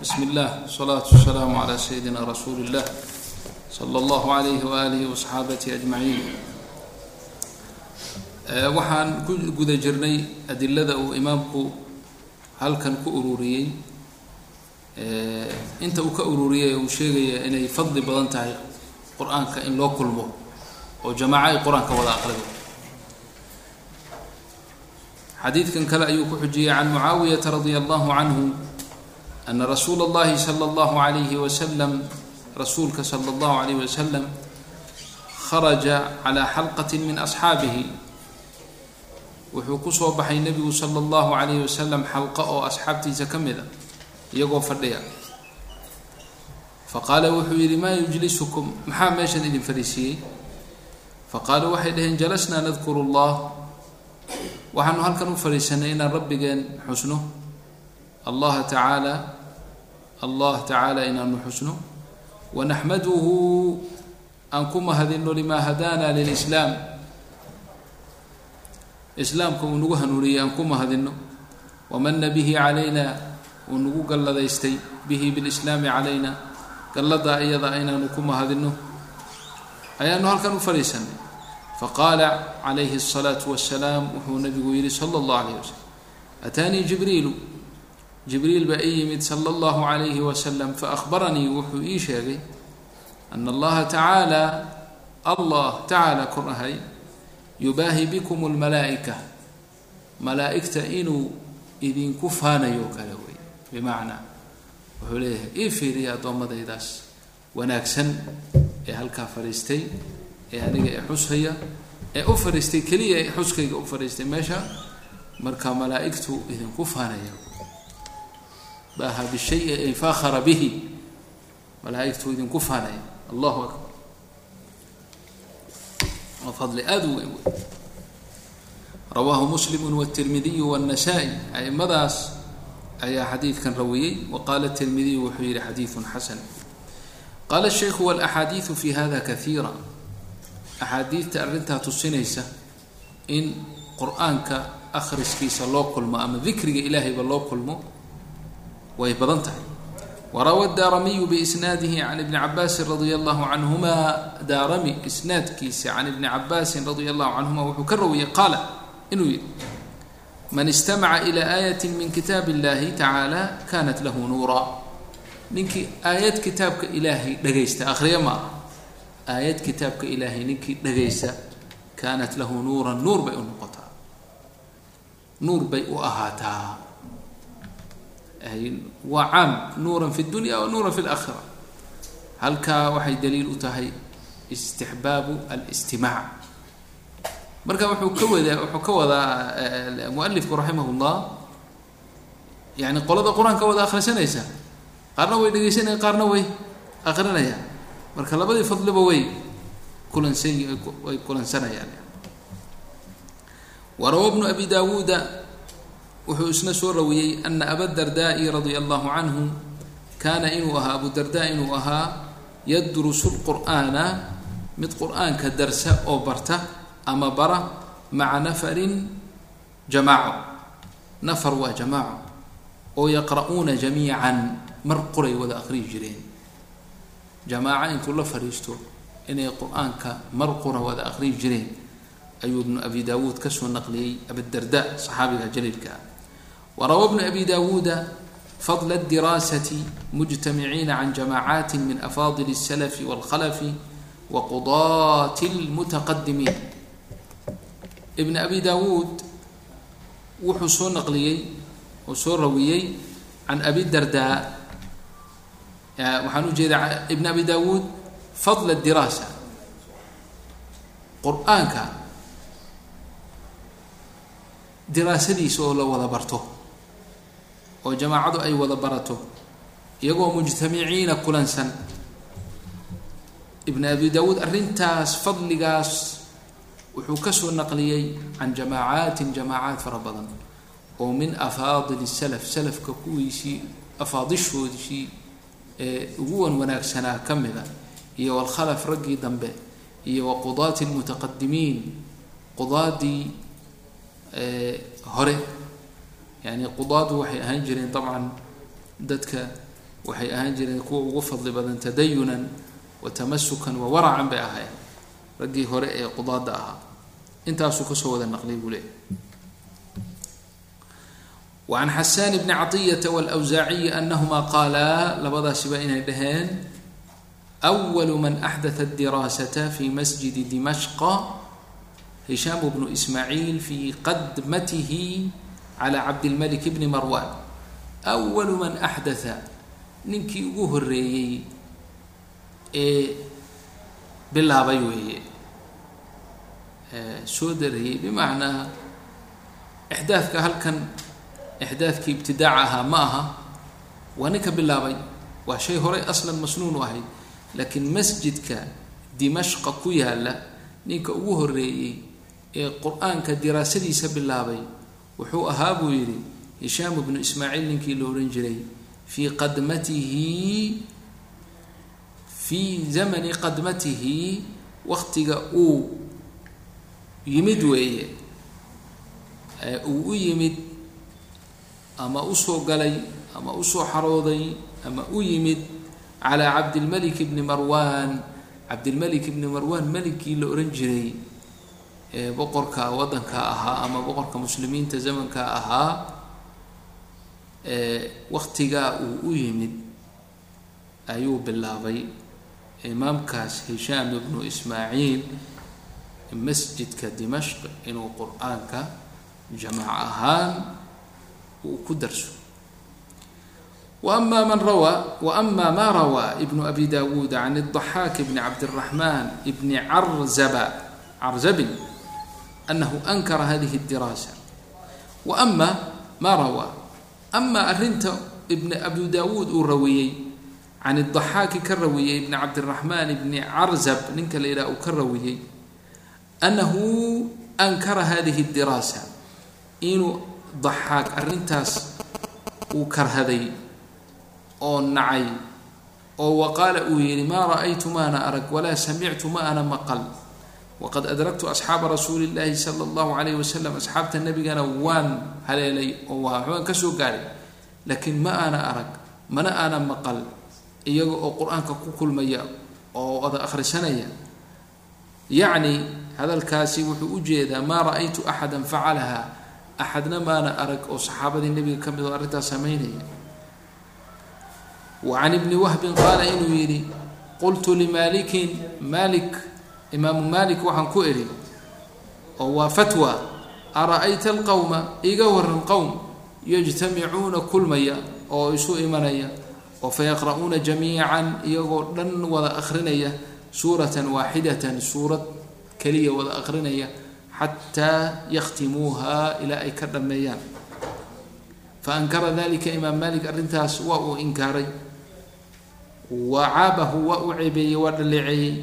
bsm اllah wsalaatu wasalaamu calaa sayidina rasuuli اllah sala allahu alayhi waalihi wasaxaabatihi ajmaciin waxaan ku guda jirnay adilada uu imaamku halkan ku ururiyey. Inta uu ka ururiyay uu sheegaya inay fadli badan tahay qur'aanka in loo kulmo oo jamaaco ay qur'aanka wada aqrido xadiidkan kale ayuu ku xujiyey can mucaawiyata radia allahu canhu ana rasuula اllahi salى اllahu alayhi wasalam rasuulka salى اllahu alayh wasalam kharaja calى xalqati min asxaabihi wuxuu kusoo baxay nebigu salى اllahu alayh wasalam xalqo oo asxaabtiisa ka mid a iyagoo fadhiya faqaala wuxuu yidhi maa yujlisukum maxaa meeshan idin fadhiisiiyey faqaaluu waxay dhaheen jalasnaa nadkuru اllah waxaanu halkan u fadhiisanay inaan rabbigeen xusno allaha tacaala allah tacaala inaanu xusno wanaxmaduhu aan ku mahadino limaa hadaana lilislaam islaamka uu nagu hanuuniyey aan ku mahadino wamana bihi calayna uu nagu galladaystay bihi bilislaami calayna galladaa iyada inaanu ku mahadino ayaanu halkan u fadhiisanay faqaala calayhi الsalaatu wasalaam wuxuu nabigu yihi sala اllah alayh wasalam ataanii jibriilu jibriil baa ii yimid sala اllahu alayhi wasalam faahbaranii wuxuu ii sheegay ana allaha tacaala allah tacaala kor ahay yubaahi bikum اlmalaa'ika malaa'igta inuu idinku faanayo kale wey. Bimacnaa wuxuu leeyahay ii fiiriya addoommadaydaas wanaagsan ee halkaa fadhiistay ee aniga ee xushaya ee u fadhiistay keliya ee xuskayga u fadhiistay meesha marka malaa'igtu idinku faanaya baaha bishayi ay faakhara bihi malaaigtu idinku faanaya allahu akbar waa fadli aada u weyn wey rawaahu muslimu wاtirmidiyu wالnasaa-i aimadaas ayaa xadiidkan rawiyey waqaala tirmidiyu wuxuu yihi xadiidu xasan qaala shaykhu wاlaxaadiidu fi hada kaiira axaadiidta arrintaa tusinaysa in qur-aanka akhriskiisa loo kulmo ama dikriga ilaahayba loo kulmo way badan tahay. Warawa daaramiyu biisnaadihi can ibni cabaasin radia allahu canhuma daarami isnaadkiisa can ibni cabaasin radia allahu canhuma wuxuu ka rawiyey qaala inuu yihi man istamaca ila aayati min kitaab illahi tacaala kanat lahu nuura. Ninkii aayad kitaabka ilaahay dhagaysta akhriya ma aha. Aayad kitaabka ilaahay ninkii dhagaysa kaanat lahu nuuran nuur bay u noqotaa. Nuur bay u ahaataa waa caam nuuran fi dunya nuuran fi laakhira halkaa waxay daliil u tahay istixbaabu alistimaac. Marka wuxuu ka wadaa wuxuu ka wadaa mualifku raximah llah yani qolada qur'aanka wada akhrisanaysa qaarna way dhegaysanaya qaarna way akrinayaan marka labadii fadliba way kulansan way kulansanayaan. Warawa bnu abi dawuuda wuxuu isna soo rawiyey ana abadardaai radia allahu canhu kaana inuu ahaa abudarda inuu ahaa yadrusu lqur'aana mid qur'aanka darsa oo barta ama bara maca nafarin jamaaco. Nafar waa jamaaco. Oo yaqra'uuna jamiican mar qoray wada aqriyi jireen. Jamaaco intuu la fadhiisto inay qur'aanka mar qura wada aqriyi jireen ayuu ibnu abi dawuud ka soo naqliyey abidarda saxaabiga jaliilka ah warawa bnu abi dawuuda fadla اdiraasati mujtamiciina can jamaacaati min afaadil الsalafi wاlkhalafi wa qudaati اlmutaqadimiin ibn abi dawuud wuxuu soo naqliyey oo soo rawiyey can abi darda waxaan u jeedaa ibn abi dawuud fadl diraasa qur-aanka diraasadiisa oo la wada barto oo jamaacadu ay wada barato iyagoo mujtamiciina kulansan. Ibn abi dawuud arrintaas fadligaas wuxuu ka soo naqliyey can jamaacaati jamaacaat fara badan oo min afaadil salaf salafka kuwiisii afaadishoodisii ee ugu wan wanaagsanaa ka mida iyo walkhalaf raggii dambe iyo wa qudaati lmutaqadimiin qudaadii hore yani qudaadu waxay ahaan jireen dabcan dadka waxay ahaan jireen kuwa ugu fadli badan tadayunan wa tamasukan wa waracan bay ahaayeen. Raggii hore ee qudaada ahaa. Intaasuu ka soo wada naqlay buu leeyahy waan xasaan bni caiyata wlwsaaciyi anahuma qaalaa labadaasiba inay dhaheen walu man axdaa diraasata fi masjidi dimashqa hishaam bnu ismaaciil fi qadmatihi calى cabdilmalik bni marwan awalu man axdatha ninkii ugu horeeyey ee bilaabay weeye soo darayey bimacnaa ixdaafka halkan ixdaafkii ibtidaac ahaa ma aha waa ninka bilaabay waa shay horay aslan masnuun u ahayd laakiin masjidka dimashqa ku yaalla ninka ugu horeeyey ee qur'aanka diraasadiisa bilaabay wuxuu ahaa buu yidhi hishaam bnu ismaaciil ninkii la odhan jiray fii qadmatihi fii zamani qadmatihi waktiga uu yimid weeye uu u yimid ama u soo galay ama u soo xarooday ama u yimid calaa cabdilmalik bni marwan cabdilmalik bni marwan melikii la ohan jiray boqorka waddanka ahaa ama boqorka muslimiinta zamanka ahaa waktigaa uu u yimid ayuu bilaabay imaamkaas hishaam ibnu ismaaciil masjidka dimashq inuu qur-aanka jamac ahaan uu ku darso وأma man rawى وأma ma rawى بن أbi dawuud عن الضحاك بن cabdالرحمن بن عرزب anahu ankara hadihi diraasa wa ama maa rawaa ama arinta ibn abu daawuud uu raweeyey can idaxaaki ka raweeyey ibn cabdiraxmaan ibni carzab ninka la yidhaha uu ka raweeyey anahu ankara hadihi diraasa inuu daxaak arrintaas uu karhaday oo nacay oo waqaala uu yidhi maa ra'aytu maana arag walaa samictu ma ana maqal waqad adraktu asxaaba rasuuli llaahi sala allahu calayh wasalam asxaabta nebigana waan haleelay oo waan ka soo gaadhay laakiin ma ana arag mana ana maqal iyaga oo qur'aanka ku kulmaya oo wada akhrisanaya yacni hadalkaasi wuxuu u jeedaa maa ra'aytu axada facalaha axadna maana arag oo saxaabadii nebiga ka mid oo arrintaas samaynaya wa can ibni wahbin qaala inuu yidhi qultu limaalikin maalik imaamu maalik waxaan ku idhi oo waa fatwa ara-ayta alqowma iga waran qowm yajtamicuuna kulmaya oo isu imanaya oo fayaqra'uuna jamiican iyagoo dhan wada akhrinaya suuratan waaxidatan suurad keliya wada akhrinaya xataa yakhtimuuha ilaa ay ka dhammeeyaan. Faankara dalika imaam malik arrintaas waa uu inkaaray. Wacaabahu waa uu ceebeeyey waa dhaleeceeyey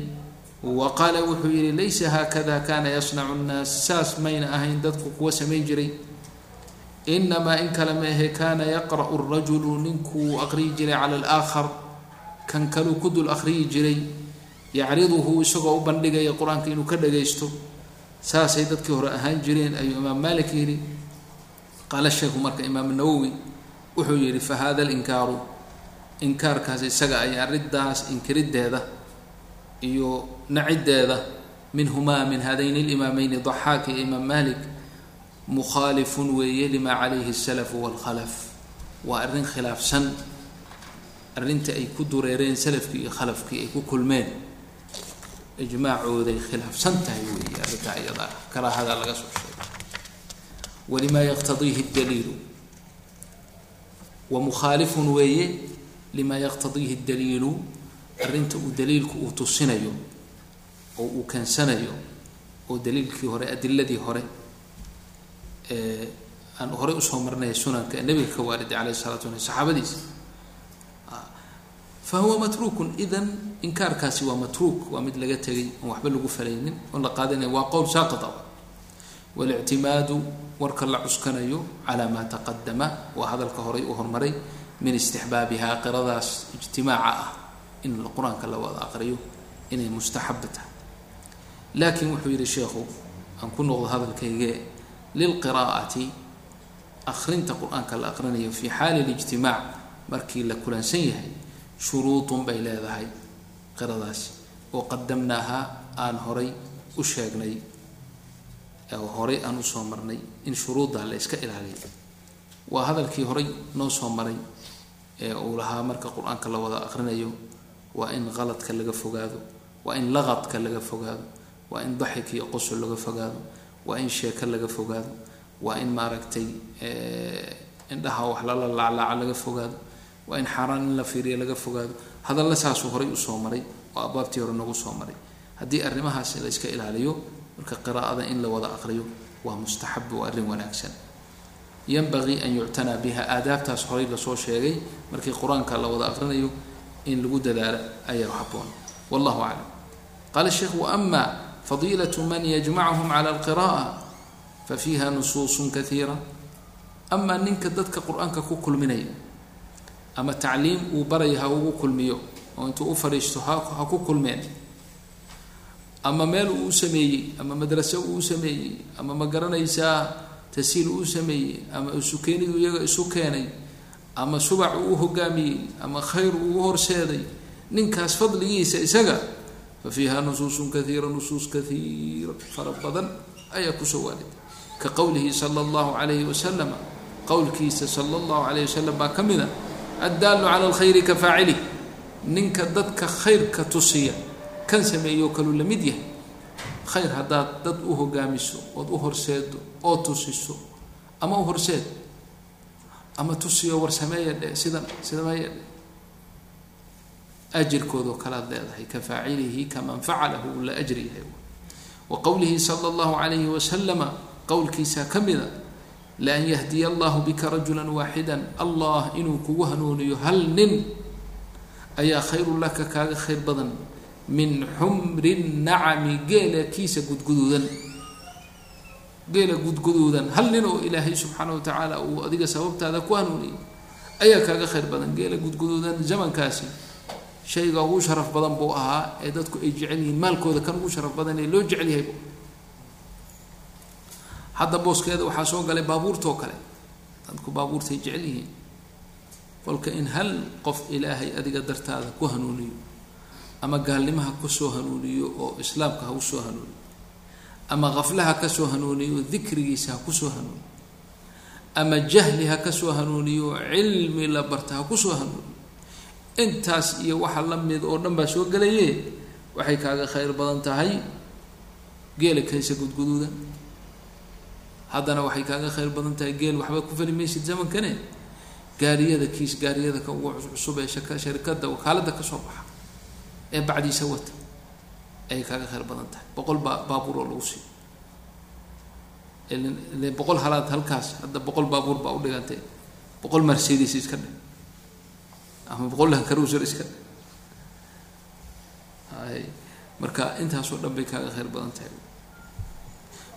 wa qaala wuxuu yihi laysa haakada kana yasnacu nnaas saas mayna ahayn dadku kuwa samayn jiray inamaa in kale maahe kaana yaqra'u rajulu ninkuu aqriyi jiray cala alaakhar kan kaluu ku dul aqriyi jiray yacriduhu isagoo u bandhigaya qur'aanka inuu ka dhagaysto saasay dadkii hore ahaan jireen ayuu imaam malik yidhi qaala sheekhu marka imaam nawowi wuxuu yihi fa hada linkaaru inkaarkaas isaga ay arrintaas inkiriddeeda iyo naciddeeda minhumaa min hadayni limaameyni daxaak iyo imaam malik mukhaalifun weeye limaa calayhi asalafu waalkhalaf waa arrin khilaafsan arrinta ay ku dureereen salafkii iyo khalafkii ay ku kulmeen. Ijmaacooday khilaafsan tahay weeye arrintaa iyada ah karaahada laga soo sheegay. Walimaa yaqtadiihi daliilu wa mukhaalifun weeye limaa yaqtadiihi daliilu arrinta uu daliilku uu tusinayo oo uu keensanayo oo daliilkii hore adiladii hore aan horey u soo marnay sunanka nabiga ka waariday alayh isalatu waala saxaabadiisa fa huwa matruukun idan inkaarkaasi waa matruuk waa mid laga tegay oon waxba lagu falaynin oon la qaadanaya waa qowl saaqita walictimaadu warka la cuskanayo calaa maa taqadama waa hadalka horay u hormaray min istixbaabihaa qiradaas ijtimaaca ah in qur'aanka la wada aqriyo inay mustaxaba tahay. Laakiin wuxuu yihi sheekhu aan ku noqdo hadalkayge lilqiraa'ati akrinta qur'aanka la aqrinayo fi xaali lijtimaac markii la kulansan yahay shuruudun bay leedahay qiradaasi. Oo qadamnaaha aan horay u sheegnay horay aan u soo marnay in shuruuddaa la iska ilaaliyo. Waa hadalkii horay noo soo maray ee uu lahaa marka qur'aanka la wada aqrinayo waa in qaladka laga fogaado. Waa in laqadka laga fogaado. Waa in daxik iyo qosol laga fogaado. Waa in sheeko laga fogaado. Waa in maaragtay indhaha wax lala laaclaaca laga fogaado. Waa in xaaraan in la fiiriya laga fogaado. Hadalla saasuu horay u soo maray oo abwaabtii hore nagu soo maray. Haddii arrimahaasi la iska ilaaliyo marka qiraa'ada in la wada aqriyo waa mustaxab waa arrin wanaagsan. Yanbagii an yuctanaa biha aadaabtaas horay la soo sheegay markii qur'aanka la wada aqrinayo in lagu dadaalo ayaa haboon wallahu aclam. Qaala sheekh waama fadiilat man yajmachum cala alqira'a fafiiha nusuusun kaiira amaa ninka dadka qur'aanka ku kulminaya ama tacliim uu baraya ha ugu kulmiyo oo intuu u fadhiisto ha ku kulmeen ama meel uu u sameeyey ama madraso uu u sameeyey ama ma garanaysaa tasiil uu sameeyey ama isukeenidu iyaga isu keenay ama subac uu u hogaamiyey ama khayr uu u horseeday ninkaas fadligiisa isaga fa fiiha nusuusun kaiira nusuus kaiira fara badan ayaa ku soo waarid ka qowlihi sala allahu calayhi wasalam qowlkiisa sala allahu calayh wasalam baa ka mid a addaalu cala alkhayri ka faacili. Ninka dadka khayrka tusiya kan sameeyo kaluu la mid yahay. Khayr haddaad dad u hogaamiso ood u horseedo oo tusiso ama u horseed ama tusiyo war sameeya dhe sidan sameeya dhe ajirkoodoo kalead leedahay ka faacilihi kaman facalahu uu la ajri yahay. Wa qowlihi sala allahu calayhi wasalama qowlkiisaa ka mida laan yahdiya allahu bika rajula waaxida allah inuu kugu hanuuniyo hal nin ayaa khayrun laka kaaga khayr badan min xumri nacami geela kiisa gudguduudan geela gudguduudan hal nin oo ilaahay subxaana wa tacaala uu adiga sababtaada ku hanuuniyay ayaa kaaga khayr badan. Geela gudguduudan zamankaasi shayga ugu sharaf badan buu ahaa ee dadku ay jecel yihiin. Maalkooda kan ugu sharaf badan ee loo jecel yahay hadda booskeeda waxaa soo galay baabuurtoo kale. Dadku baabuurtay jecel yihiin. Kolka in hal qof ilaahay adiga dartaada ku hanuuniyo ama gaalnimaha ku soo hanuuniyo oo islaamka ha u soo hanuuniyo ama kaflaha ka soo hanuuniyo dikrigiisa ha ku soo hanuuniyo. Ama jahli ha ka soo hanuuniyo cilmi la barta ha ku soo hanuuniyo. Intaas iyo waxa la mid oo dhan baa soo gelaye waxay kaaga khayr badan tahay geela kaysa gudguduuda. Haddana waxay kaaga khayr badan tahay geel waxba ku fali maysid zamankane. Gaariyada kiis gaariyada ka ugu cusub ee shaka sharikada wakaalada ka soo baxa ee bacdiisa wata ayay kaaga khayr badan tahay. Boqol baa baabuur oo lagu siiyo. Ile boqol halaad halkaas hadda boqol baabuur baa udhigantay boqol mercedes iska dhig. Ama boqol lankaruser iska dhig. Ay marka intaasoo dhan bay kaaga khayr badan tahay.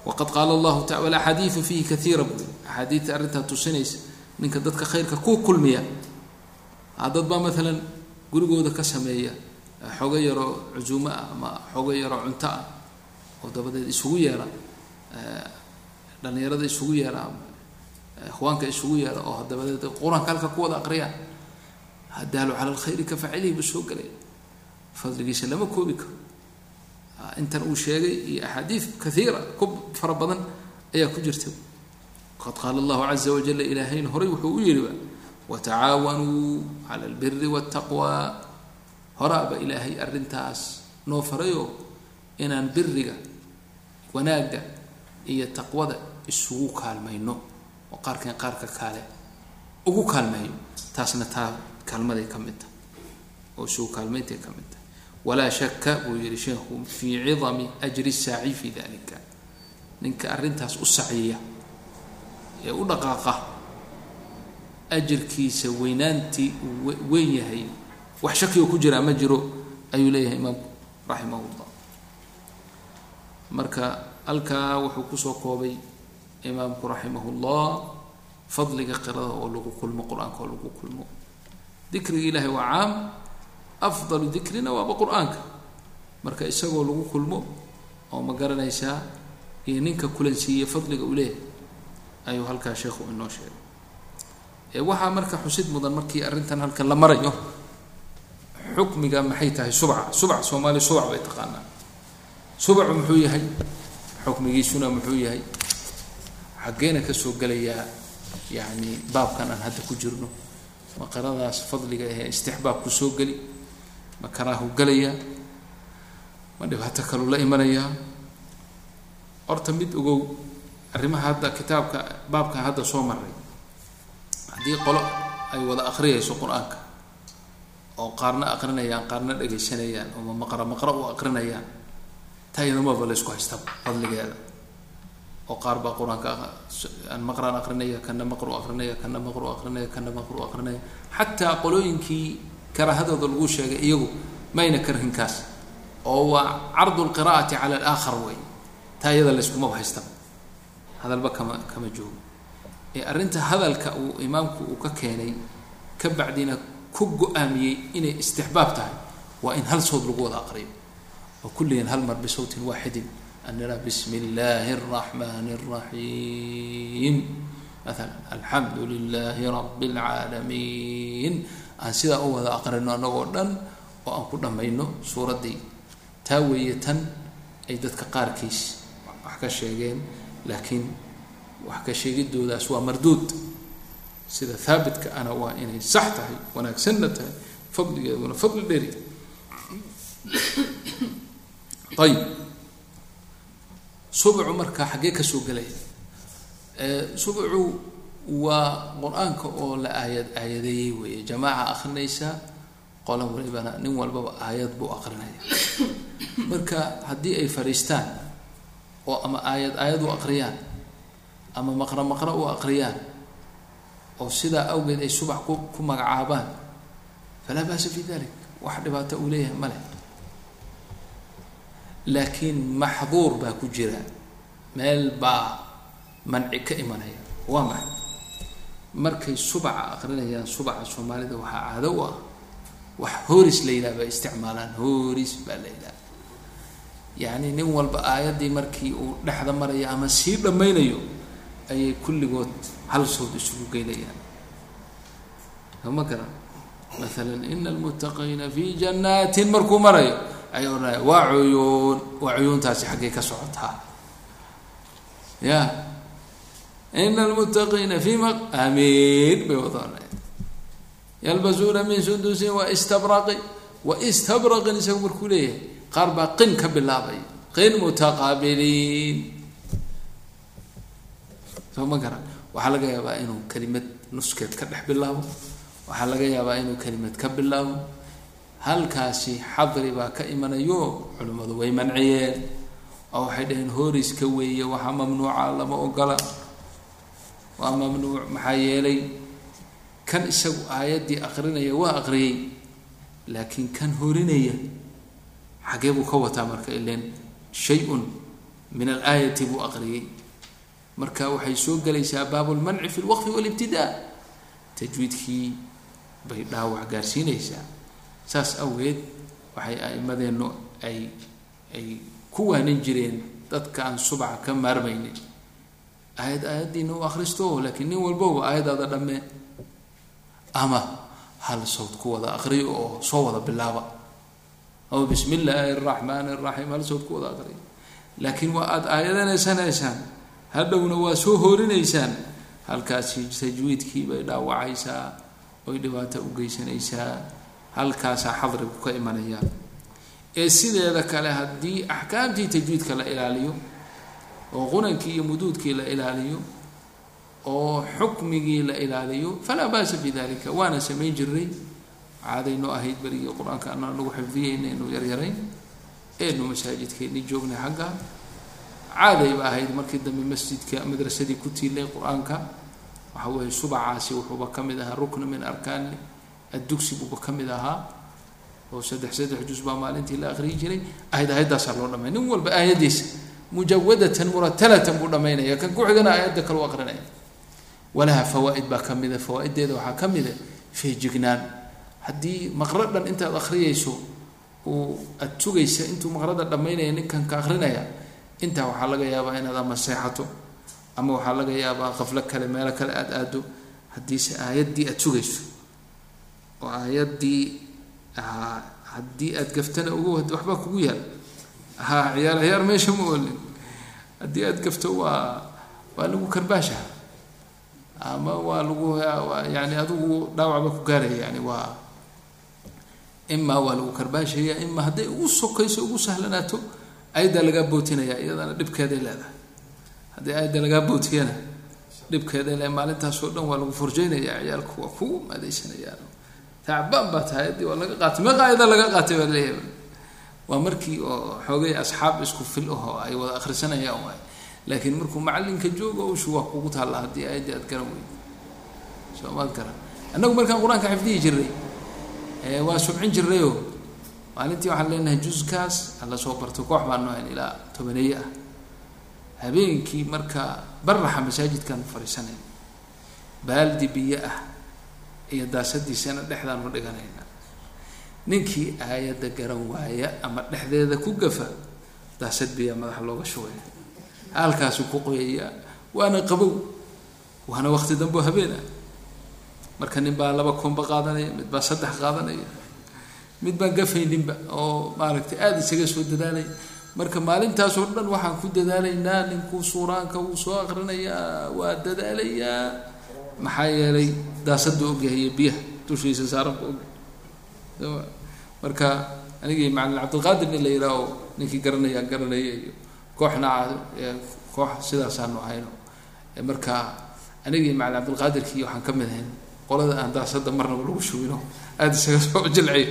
Waqad qaala allahu ta walaxaadiidu fiihi kaiira buu axaadiidta arrintaa tusinaysa ninka dadka khayrka ku kulmiya. Dad baa maalan gurigooda ka sameeya xoogo yaroo cusuumo ah ama xoogo yaroo cunto ah oo dabadeed isugu yeera dhalinyarada isugu yeera ama ikhwaanka isugu yeera oo dabadeed qur'aanka halka ku wada aqriyaan hadaalu cala alkhayri ka facilihi buu soo gelay fadligiisa lama koobi karo. Intan uu sheegay iyo axaadiid kaiira ku fara badan ayaa ku jirta. Qad qaala allahu caza wajala ilaahayna horay wuxuu u yihiba watacaawanuu cala albiri waataqwa horaaba ilaahay arrintaas noo farayoo inaan biriga wanaagga iyo taqwada isugu kaalmayno oo qaarkan qaarka kaale ugu kaalmeeyo taasna taa kaalmaday ka mid tahay oo isugu kaalmayntay ka mid tahay. Walaa shaka buu yihi sheekhu fii cidami ajri saaci fi dalika ninka arrintaas u saciya ee u dhaqaaqa ajirkiisa weynaantii weyn yahay wax shakioo ku jiraa ma jiro ayuu leeyahay imaamku raximah llah marka halkaa wuxuu ku soo koobay imaamku raximah llah fadliga qirada oo lagu kulmo qur'aanka oo lagu kulmo. Dikriga ilaahay waa caam afdalu dikrina waaba qur'aanka. Marka isagoo lagu kulmo oo ma garanaysaa iyo ninka kulansiiye fadliga uu leeyahay ayuu halkaa sheekhu inoo sheegay. Waxaa marka xusid mudan markii arrintan halkan la marayo xukmiga maxay tahay subca subc soomaaliya subc bay taqaanaa. Subcu muxuu yahay? Xukmigiisuna muxuu yahay? Xaggeena ka soo gelayaa yani baabkan aan hadda ku jirno. Maqaradaas fadliga ahee istixbaab ku soo geli? Ma karaahu gelayaa ma dhibaato kaluu la imanayaa? Horta mid ogow arrimaha hadda kitaabka baabkan hadda soo maray haddii qolo ay wada akhriyayso qur'aanka oo qaarna aqrinayaan qaarna dhegaysanayaan ooma maqra maqra u aqrinayaan taa iyadamaba la isku haystaba fadligeeda. Oo qaar baa qur'aanka aan maqraan aqrinaya kana maqru aqrinaya kana maqru aqrinaya kana maqru aqrinaya xataa qolooyinkii karaahadooda lagu sheegay iyagu mayna karhinkaas oo waa cardu lqira'ati cala alaakhar wey. Taa iyada la iskumaba haystaba hadalba kama kama joogo. Ee arrinta hadalka uu imaamku uu ka keenay ka bacdina ku go'aamiyey inay istixbaab tahay waa in hal sawd lagu wada aqriyo. Oo kulligan hal mar bisawtin waaxidin. An nira bismi illaahi araxmani araxiim maala alxamdu lilaahi rabi اlcaalamiin aan sidaa u wada aqrino annagoo dhan oo aan ku dhammayno suuraddii. Taa weeye tan ay dadka qaarkiis wax ka sheegeen laakiin wax ka sheegidoodaas waa marduud sida haabitka ana waa inay sax tahay wanaagsanna tahay fadligeeduna fadli dheri ayib subcu marka xaggee ka soo gelaya subcu waa qur'aanka oo la aayad aayadeeyey weeye. Jamaaca akrinaysa qola walibana nin walbaba aayad buu aqrinaya. Marka haddii ay fadhiistaan oo ama aayad aayad u aqriyaan ama maqra maqra u aqriyaan oo sidaa awgeed ay subax ku ku magacaabaan falaa ba'sa fi dalik wax dhibaato uu leeyahay ma leh. Laakiin maxduur baa ku jira. Meel baa manci ka imanaya. Waa maxay? Markay subaca aqrinayaan subaca soomaalida waxaa caado u ah. Wax hooris la yidhaha bay isticmaalaan. Hooris baa la yidhaha. Yacni nin walba aayaddii markii uu dhexda marayo ama sii dhammaynayo ayay kulligood hal sawd isugu geynayaan. Kama garan maalan ina almuttaqiina fi jannaatin markuu marayo ayay odhanaya waa cuyuun waa cuyuuntaasi xaggay ka socotaa. Ya. Ina almuttaqiina fi ma amiin bay wada odhanaya yalbasuuna min sundusin wa istabraqi wa istabraqin isagu markuu leeyahay qaar baa qin ka bilaabaya qin mutaqaabiliin soo ma garan? Waxaa laga yaabaa inuu kelimad nuskeed ka dhex bilaabo. Waxaa laga yaabaa inuu kelimad ka bilaabo. Halkaasi xadri baa ka imanayo culimmadu way manciyeen. Oo waxay dhaheen hooriska weeye waxaa mamnuuca lama ogola. Waa mamnuuc maxaa yeelay kan isagu aayaddii aqrinaya waa aqriyey laakiin kan horinaya xagee buu ka wataa marka ilen shay-un min alaayati buu aqriyey marka waxay soo gelaysaa baabu lmanci fi lwaqfi walibtidaa tajwiidkii bay dhaawac gaarsiinaysaa. Saas awgeed waxay a'imadeennu ay ay ku waanin jireen dadka aan subaca ka maarmaynin. Aayad aayaddiina u akhristo laakiin nin walboba aayadaada dhammee ama hal sawd ku wada aqriyo oo soo wada bilaaba. Ama bismi illaahi araxmaani araxiim hal sawd ku wada aqriyo laakiin waa aada aayadanaysanaysaan hadhowna waa soo hoorinaysaan. Halkaasi tajwiidkii bay dhaawacaysaa oy dhibaato u geysanaysaa halkaasaa xadrigu ka imanayaan ee sideeda kale haddii axkaamtii tajwiidka la ilaaliyo oo qunankii iyo muduudkii la ilaaliyo oo xukmigii la ilaaliyo falaa ba'sa bi dalika waana samayn jiray caadaynoo ahayd berigii qur'aanka ana nagu xifdiyeyna inu yaryarayn. Eenu masaajidkeennii joognay xagga caadayba ahayd markii dambe masjidka madrasadii ku tiilay qur'aanka. Waxa weeye subacaasi wuxuuba ka mid ahaa rukna min arkaani addugsi buuba ka mid ahaa. Oo saddex saddex juz baa maalintii la aqriyi jiray. Aayad aayaddaasaa loo dhamay nin walba aayaddiisa mujawadatan muratalatan buu dhamaynaya. Kan ku-xigana aayadda kale u walaha fawaa-id baa ka mida waxaa ka feejignaan haddii maqro dhan intaad akhriyayso uu aada sugaysa intuu maqrada dhammaynaya ninkan ka akrinaya intaa waxaa laga yaabaa inaad ama seexato ama waxaa laga yaabaa qaflo kale meelo kale aada aado haddiise aayaddii aada sugayso. Oo aayaddii haddii aada gaftana ugu waxbaa kugu yaal. Ha ciyaar ciyaar meesha ma olin haddii aada gafto waa waa lagu karbaasha. Ama waa lagu yani adigu dhaawacba ku gaaraya yani waa imaa waa lagu karbaashaya imaa hadday ugu sokayso ugu sahlanaato ayaddaa lagaa bootinaya iyadana dhibkeeday leedahay. Haddii ayadda lagaa bootiyana dhibkeeday leedahay maalintaasoo dhan waa lagu forjeynaya ciyaalku waa kugu maadaysanayaan tacbaan baa tahay addii waa laga qaatay meeqa ayada laga qaatay baa leeyahay. Waa markii oo xoogay asxaab isku fil aho ay wada akhrisanayaan waay. Laakiin markuu macalinka joogo ushu waa kugu taalla haddii ayaddii aad garan weyd. Soo maad garan annagu markaan qur'aanka xifdihi jiray waa subcin jirayoo maalintii waxaan leenahay juskaas hala soo barto koox baan noohayn ilaa tobaneeye ah. Habeenkii marka baraxa masaajidkaan fadhiisanay baaldi biyo ah iyo daasadiisana dhexdaanu dhiganayna ninkii aayadda garan waaya ama dhexdeeda ku gafa daasad biyaa madaxa looga shugaya halkaasuu ku qoyayaa waana qabow waana waqti dambo habeen ah. Marka nin baa laba koomba qaadanaya mid baa saddex qaadanaya mid baan gafayninba oo maaragtay aada isaga soo dadaalaya marka maalintaasoo dhan waxaan ku dadaalaynaa ninkuu suuraanka wuu soo aqrinayaa waa dadaalayaa. Maxaa yeelay daasadu ogyahay biyaha dushiisa saaranku og marka anigii macalin cabdilqaadir nin la yidhaaho ninkii garanaya garanaya iyo kooxna koox sidaasaanu ahayno. Marka anigii macalin cabdilqaadirkii waxaan ka mid ahayn qolada aan daasada marnaba lagu shubino aada isaga soo jilciy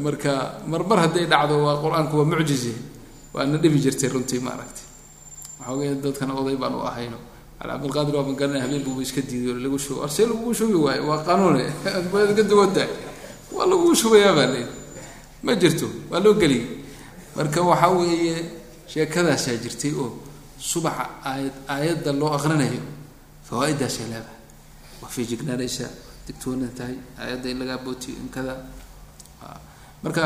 marka marmar hadday dhacdo waa qur'aanku waa mucjize waana dhibi jirtay runtii maaragtay. Waxaogay dadkana oday baan u ahayno. Cabdilqaadir waa magaranay habeen buuba iska diiday lagu shubo. Arsee lagugu shubi waayo waa qanuune. Ka duwantahay waa lagugu shubayaa baa leyi ma jirto waa loo geliyay marka waxaa weeye sheekadaasaa jirtay oo subaxa aayad aayadda loo aqrinayo fawaa-iddaasay leedahay. Waa fiijignaanaysaa digtoona tahay aayadda in lagaa bootiyo in kada marka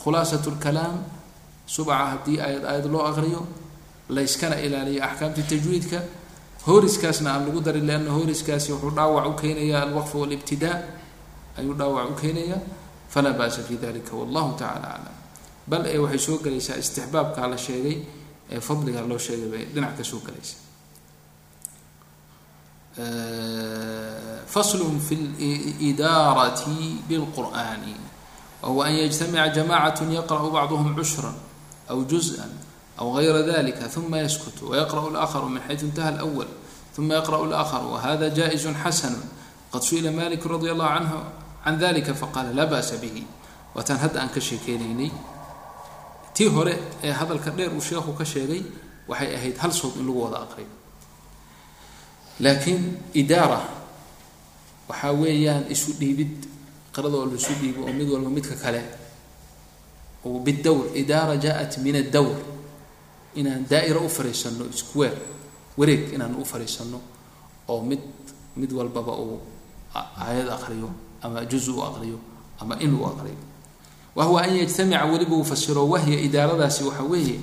khulaasat lkalaam subaxa haddii aayad aayad loo aqriyo layskana ilaaliyo axkaamta tajwiidka horiskaasna aan lagu darin leanna horiskaasi wuxuu dhaawac u keenayaa alwaqf walibtidaa ayuu dhaawac u keenayaa falaa ba'sa fi dalika wallahu tacala aclam bal ee waxay soo gelaysaa istixbaabkaa la sheegay ee fadliga loo sheegay bay dhinac ka soo gelaysa fasl fi lidaarati bilqur'ani wahuwa an yajtamica jamacatu yaqra'u bacduhum cushran aw juz-an aw gayra dalika uma yaskutu wayaqra'u laaharu min xayu intaha alwal uma yaqra'u laaharu wahada jaa-izun xasanu qad su'ila maliku radi allahu canhu can dalika faqaala laa ba'sa bihi waataan hadda aan ka sheekeynaynay tii hore ee hadalka dheer uu sheekhu ka sheegay waxay ahayd hal sood in lagu wada aqriyo laakiin idaara waxaa weeyaan isu dhiibid qirada oo laisu dhiibo oo mid walba midka kale. Bidawr idaara jaa-at min addawr. Inaan daa'ira u fariisanno square wareeg inaan u fariisanno oo mid mid walbaba uu aayad aqriyo ama juz u aqriyo ama in uu aqriyo. Wahuwa an yajtamica weliba uu fasiro wahya idaaradaasi waxa weeye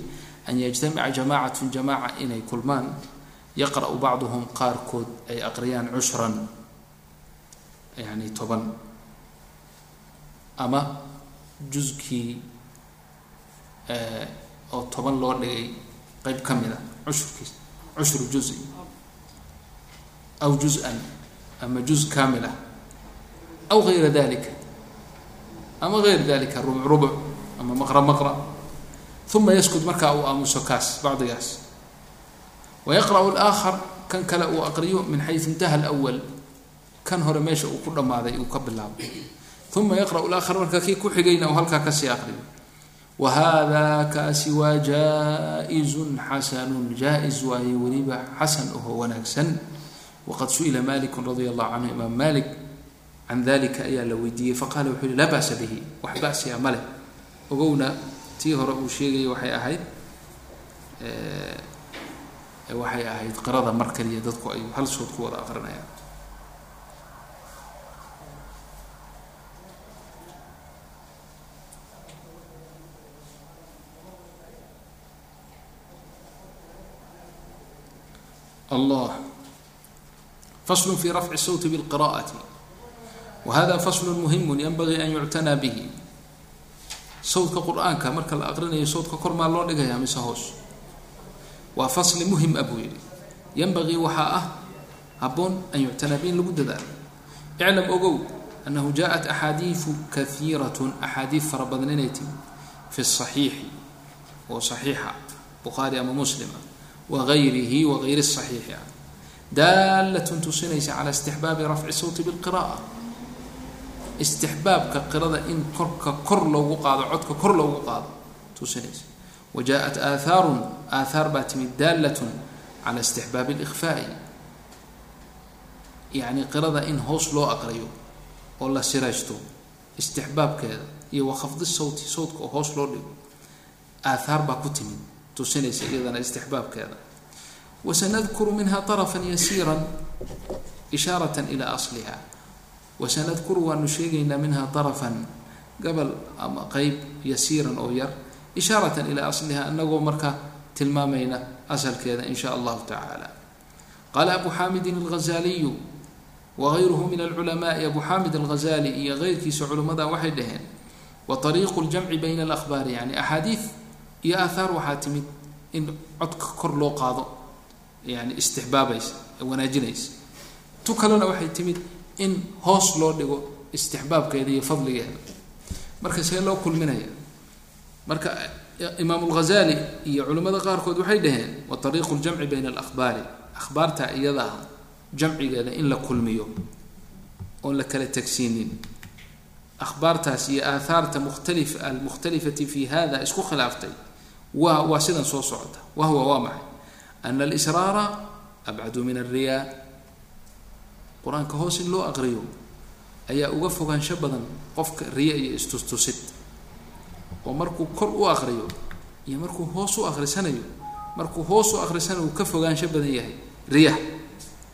an yajtamica jamaacatun jamaaca inay kulmaan. Yaqra'u bacduhum qaarkood ay aqriyaan cushran yani toban ama juskii oo toban loo dhigay qeyb ka mid a cushurkiis cushru juzi aw juz-an ama juz kaamil ah aw gayra dalika ama gayr dalika rubuc rubuc ama maqra maqra uma yaskut markaa uu aamuso kaas bacdigaas. Wayaqra'u alaakhar kan kale uu aqriyo min xayu intaha alwal kan hore meesha uu ku dhammaaday uu ka bilaabo uma yaqra'u alaakhar marka kii ku xigayna uu halkaa ka sii aqriyo wa hada kaasi waa jaa-izun xasanun jaa-is waaye weliba xasan oho wanaagsan waqad su'ila maliku radia allahu canhu imaam malik can dalika ayaa la weydiiyey faqala wuxuu yihi laa ba'sa bihi wax ba'siya ma leh ogowna tii hore uu sheegayay waxay ahayd waxay ahayd qirada mar dadku ay hal sood ku wada aqrinayaan allah faslu fii rafci sowti bilqira'ati wa hada faslun muhimun yanbagii an yuctanaa bihi sawdka qur'aanka marka la aqrinayo sawdka kor maa loo dhigaya mise hoos waa fasli muhiim a buu yidhi yanbagii waxaa ah habboon an yuctanaa bihi in lagu dadaalo iclam ogow annahu jaaءat axaadiiu kaiiratn axaadiid fara badan inay timi fi saxiixi oo saxiixa bukhaari ama muslima wagayrihi wagayri saxiixi ah daalatun tusinaysa calaa istixbaabi rafci sawti bilqira'a istixbaabka qirada in korka kor loogu qaado codka kor loogu qaado tusinaysa wa jaaءat aathaarun aathaar baa timid daalatun calaa istixbaabi اlikhfaai yacni qirada in hoos loo aqrayo oo la siraysto istixbaabkeeda iyo wakhafdi sawti sawtka oo hoos loo dhigo aathaar baa ku timid tusinaysa iyadana istixbaabkeeda wasanadkuru minha طarafا yasiira ishaaraة ilى asliha wasanadkuru waanu sheegaynaa minha طarafan gabal ama qeyb yasiiran oo yar ishaaratan ilaa asliha inagoo marka tilmaamayna asalkeeda in sha allahu tacaala qaala abu xaamidin alghazaliyu wagayruhu min alculamaai abu xaamid alghazali iyo keyrkiisa culimmada waxay dhaheen wa طariiqu اljamci bayna alahbaari yani axaadiid iyo aathaar waxaa timid in codka kor loo qaado yani istixbaabaysa wanaajinaysa. Tu kalena waxay timid in hoos loo dhigo istixbaabkeeda iyo fadligeeda. Marka see loo kulminaya marka e, imaam lghazali iyo culimmada qaarkood waxay dhaheen wa ariiqu ljamci bayna alahbaari ahbaarta iyada ah jamcigeeda in la kulmiyo oon la kala tegsiinin ahbaartaas iyo aathaarta mukhtalif almukhtalifati fi hada isku khilaaftay waa waa sidan soo socota. Wahwa waa maxay? Ana alisraara abcadu min alriyaa qur'aanka hoos in loo aqriyo ayaa uga fogaansho badan qofka riya iyo istustusid. Oo markuu kor u aqriyo iyo markuu hoos u aqrisanayo markuu hoos u aqrisanayo uu ka fogaansho badan yahay riya.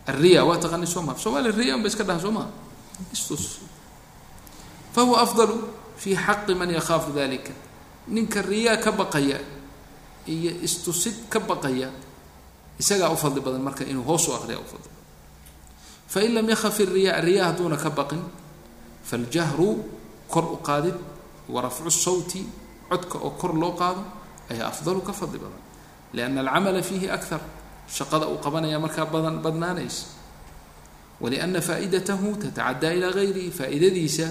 Alriya waa taqaani soo maa somaaliya riya un iska dhaha soo istus. Fahuwa afdalu fi xaqi man yakhaafu dalika ninka riyaa ka baqaya iyo istusid ka baqaya isagaa u fadli badan marka inuu hoos u aqriya u fadli badan. Fain lam yakaf riya riya hadduuna ka baqin faljahru kor u qaadid wa rafcu sawti codka oo kor loo qaado ayaa afdalu ka fadli badan. Lianna alcamala fiihi akar shaqada uu qabanaya markaa badan badnaanaysa. Walianna faaidatahu tatacaddaa ilaa gayrihi faa'iidadiisa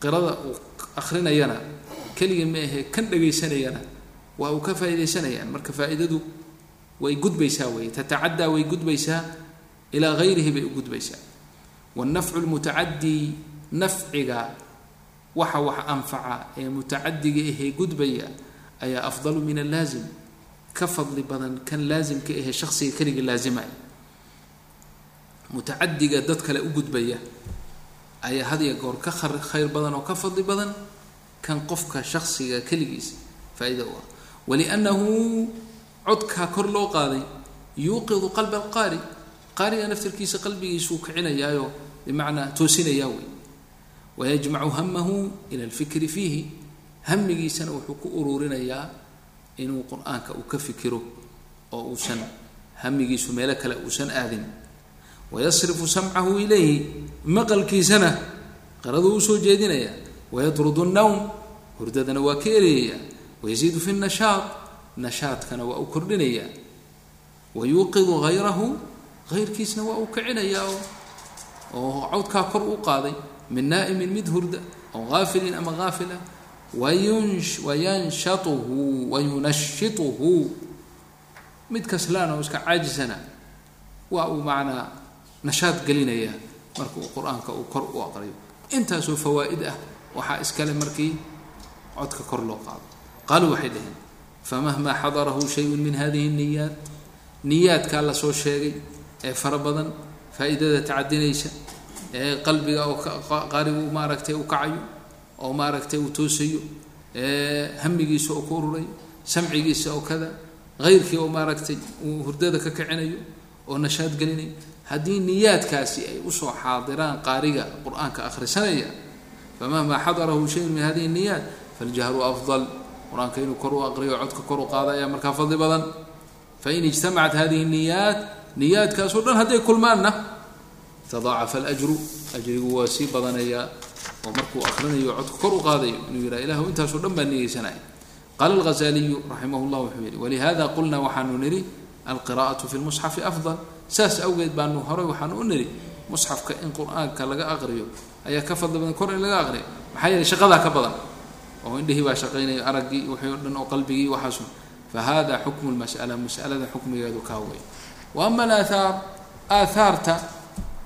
qirada uu akrinayana keligii ma ahee kan dhagaysanayana waa uu ka faaidaysanayaan marka faa'iidadu way gudbaysaa wey tatacaddaa way gudbaysaa ilaa gayrihi bay u gudbaysaa. Wannafcu lmutacadii nafciga waxa wax anfaca ee mutacadiga ahee gudbaya ayaa afdalu min allaazim. Ka fadli badan kan laasimka ahee shaksiga keliga laazimaya mutacadiga dad kale u gudbaya ayaa hadiya goor ka khayr badan oo ka fadli badan kan qofka shaksiga keligiisa faa-ida u ah waliannahu codkaa kor loo qaaday yuuqidu qalba alqaari qaariga naftarkiisa qalbigiisuu kicinayaayo bimacnaa toosinayaa wey wayajmacu hamahu ila alfikri fiihi hamigiisana wuxuu ku ururinayaa inuu qur'aanka uu ka fikiro oo uusan hamigiisu meelo kale uusan aadin wayasrifu samcahu ilayhi maqalkiisana qaraduu u soo jeedinayaa wayatrudu nnawm hurdadana waa ka ereyayaa wayaziidu fi nashaad nashaadkana waa uu kordhinayaa wayuuqidu hayrahu hayrkiisna waa uu kicinayaa oo cawdkaa kor u qaaday min naa'imin mid hurda oo haafilin ama haafila wayanshatuhu wayunashituhu mid kaslaan oo iska caajisana waa uu macnaa nashaad gelinayaa marka uu qur'aanka uu kor u aqriyo intaasoo fawaa'id ah waxaa iskale markii codka kor loo qaado qaaluu waxay dhaheen famahmaa xadarahu shayun min hadihi niyaat niyaadkaa la soo sheegay ee fara badan faa-iidada tacadinaysa ee qalbiga oo qaarigu maaragtay u kacayo oo maaragtay uu toosayo ee hamigiisa oo ku ururayo samcigiisa oo kada hayrkii oo maaragtay uu hurdada ka kicinayo oo nashaad gelinayo haddii niyaadkaasi ay u soo xaadiraan qaariga qur'aanka akhrisanaya famahmaa xadarahu shayun min hadihi niyaat faljahru afdal qur'aanka inuu kor u aqriyo codka kor u qaada ayaa markaa fadli badan. Fain ijtamacat hadihi niyaat niyaadkaasoo dhan hadday kulmaanna tadaacafa alajru ajrigu waa sii badanayaa oo markuu akrinayo codka kor u qaadayo inuu yidhaha ilahu intaasoo dhan baa niyeysanaya qaala alghazaliyu raximah llah wuxuu yihi walihada qulnaa waxaanu nidhi alqira'atu fi lmusxafi afdal. Saas awgeed baanu horey waxaanu u nidhi musxafka in qur'aanka laga aqriyo ayaa ka fadli badan kor in laga aqriyo. Maxaa yeeley shaqadaa ka badan oo indhihii baa shaqaynayo araggii wixii o dhan oo qalbigii waxaasu. Fahada xukmu lmas'ala mas'alada xukmigeedu kaa wey wa ama alaathaar aathaarta